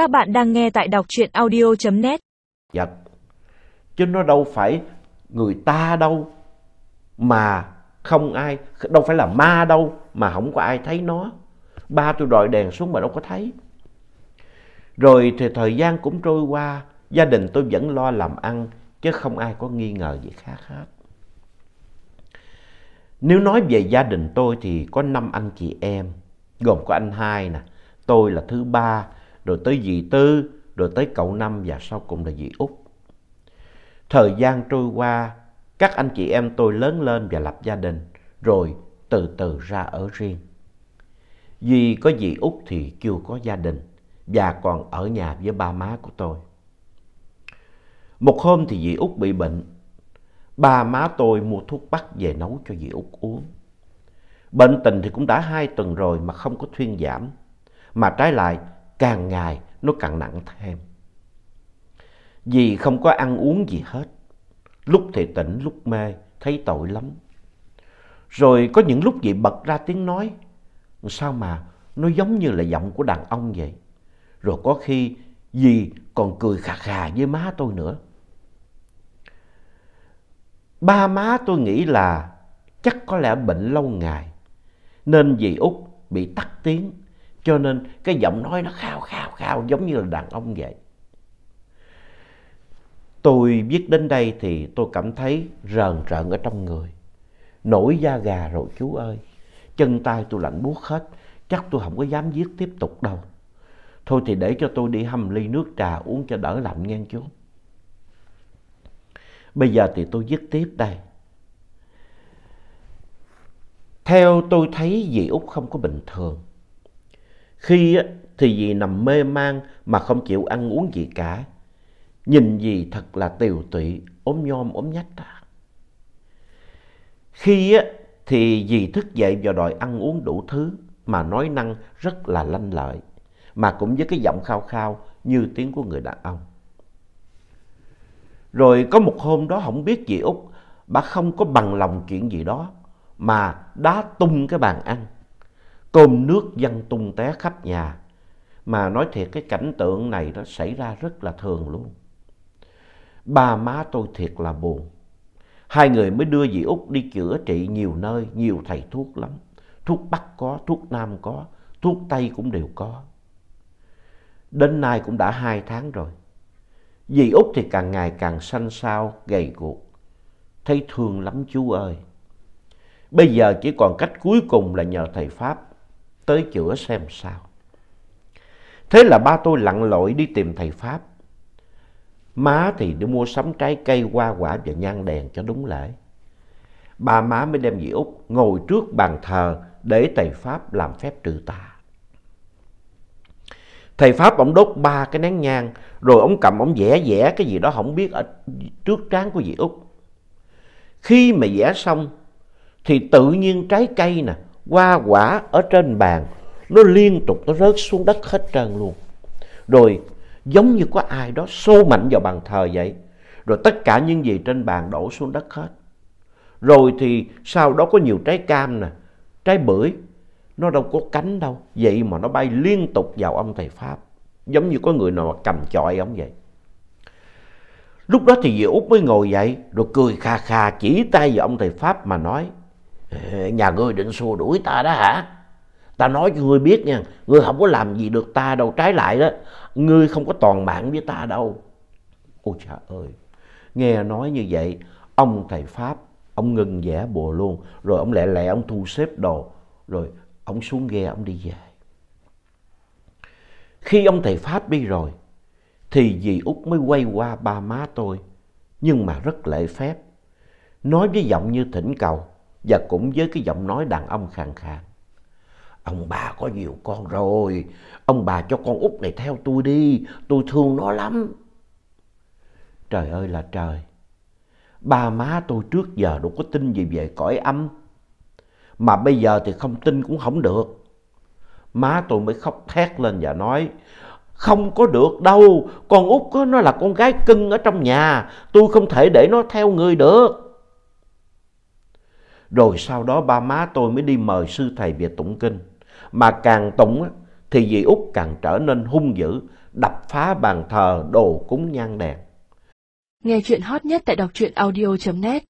Các bạn đang nghe tại đọc truyện audio.net. vật dạ. chứ nó đâu phải người ta đâu, mà không ai, đâu phải là ma đâu, mà không có ai thấy nó. Ba tôi đòi đèn xuống mà đâu có thấy. Rồi thì thời gian cũng trôi qua, gia đình tôi vẫn lo làm ăn, chứ không ai có nghi ngờ gì khác hết. Nếu nói về gia đình tôi thì có năm anh chị em, gồm có anh hai nè, tôi là thứ ba rồi tới dì tư rồi tới cậu năm và sau cùng là dì út Thời gian trôi qua, các anh chị em tôi lớn lên và lập gia đình, rồi từ từ ra ở riêng. Vì có dì út thì chưa có gia đình và còn ở nhà với ba má của tôi. Một hôm thì dì út bị bệnh. Ba má tôi mua thuốc bắc về nấu cho dì út uống. Bệnh tình thì cũng đã hai tuần rồi mà không có thuyên giảm. Mà trái lại càng ngày nó càng nặng thêm. vì không có ăn uống gì hết. Lúc thì tỉnh, lúc mê, thấy tội lắm. Rồi có những lúc dì bật ra tiếng nói. Sao mà nó giống như là giọng của đàn ông vậy. Rồi có khi dì còn cười khà khà với má tôi nữa. Ba má tôi nghĩ là chắc có lẽ bệnh lâu ngày. Nên dì út bị tắt tiếng. Cho nên cái giọng nói nó khao khao khao, giống như là đàn ông vậy. Tôi viết đến đây thì tôi cảm thấy rờn rợn ở trong người. Nổi da gà rồi, chú ơi. Chân tay tôi lạnh buốt hết. Chắc tôi không có dám viết tiếp tục đâu. Thôi thì để cho tôi đi hâm ly nước trà uống cho đỡ lạnh nghe chú. Bây giờ thì tôi viết tiếp đây. Theo tôi thấy, dì Út không có bình thường. Khi thì dì nằm mê man mà không chịu ăn uống gì cả. Nhìn gì thật là tiều tụy, ốm nhom ốm nhách à. Khi á, thì dì thức dậy và đòi ăn uống đủ thứ mà nói năng rất là lanh lợi. Mà cũng với cái giọng khao khao như tiếng của người đàn ông. Rồi có một hôm đó không biết dì Út, bà không có bằng lòng chuyện gì đó mà đá tung cái bàn ăn. Cơm nước văng tung té khắp nhà. Mà nói thiệt cái cảnh tượng này nó xảy ra rất là thường luôn. Ba má tôi thiệt là buồn. Hai người mới đưa dì Út đi chữa trị nhiều nơi, nhiều thầy thuốc lắm. Thuốc Bắc có, thuốc Nam có, thuốc Tây cũng đều có. Đến nay cũng đã hai tháng rồi. Dì Út thì càng ngày càng xanh xao, gầy guộc. Thấy thương lắm chú ơi. Bây giờ chỉ còn cách cuối cùng là nhờ thầy Pháp tới chữa xem sao. Thế là ba tôi lặn lội đi tìm thầy Pháp. Má thì đi mua sắm trái cây, hoa quả và nhang đèn cho đúng lễ. Ba má mới đem dì Út ngồi trước bàn thờ để thầy Pháp làm phép trừ tà. Thầy Pháp ông đốt ba cái nén nhang, rồi ông cầm ông vẽ vẽ cái gì đó không biết ở trước trán của dì Út. Khi mà vẽ xong, thì tự nhiên trái cây nè, hoa quả ở trên bàn, nó liên tục nó rớt xuống đất hết trơn luôn. Rồi giống như có ai đó xô mạnh vào bàn thờ vậy. Rồi tất cả những gì trên bàn đổ xuống đất hết. Rồi thì sau đó có nhiều trái cam nè, trái bưởi, nó đâu có cánh đâu. Vậy mà nó bay liên tục vào ông thầy Pháp. Giống như có người nào mà cầm chọi ông vậy. Lúc đó thì dì Út mới ngồi dậy, rồi cười kha kha chỉ tay vào ông thầy Pháp mà nói. Nhà ngươi định xua đuổi ta đó hả? Ta nói cho ngươi biết nha, ngươi không có làm gì được ta đâu, trái lại đó, ngươi không có toàn mạng với ta đâu. Ôi trời ơi, nghe nói như vậy, ông thầy Pháp, ông ngừng vẽ bùa luôn, rồi ông lẹ lẹ ông thu xếp đồ, rồi ông xuống ghe ông đi về. Khi ông thầy Pháp đi rồi, thì dì Út mới quay qua ba má tôi, nhưng mà rất lễ phép, nói với giọng như thỉnh cầu và cũng với cái giọng nói đàn ông khàn khàn. Ông bà có nhiều con rồi, ông bà cho con út này theo tôi đi, tôi thương nó lắm. Trời ơi là trời, ba má tôi trước giờ đâu có tin gì về cõi âm. Mà bây giờ thì không tin cũng không được. Má tôi mới khóc thét lên và nói, không có được đâu, con út có nó là con gái cưng ở trong nhà, tôi không thể để nó theo người được. Rồi sau đó ba má tôi mới đi mời sư thầy về tụng kinh. Mà càng tụng thì dì Út càng trở nên hung dữ, đập phá bàn thờ đồ cúng nhang đèn. Nghe chuyện hot nhất tại đọc truyện audio.net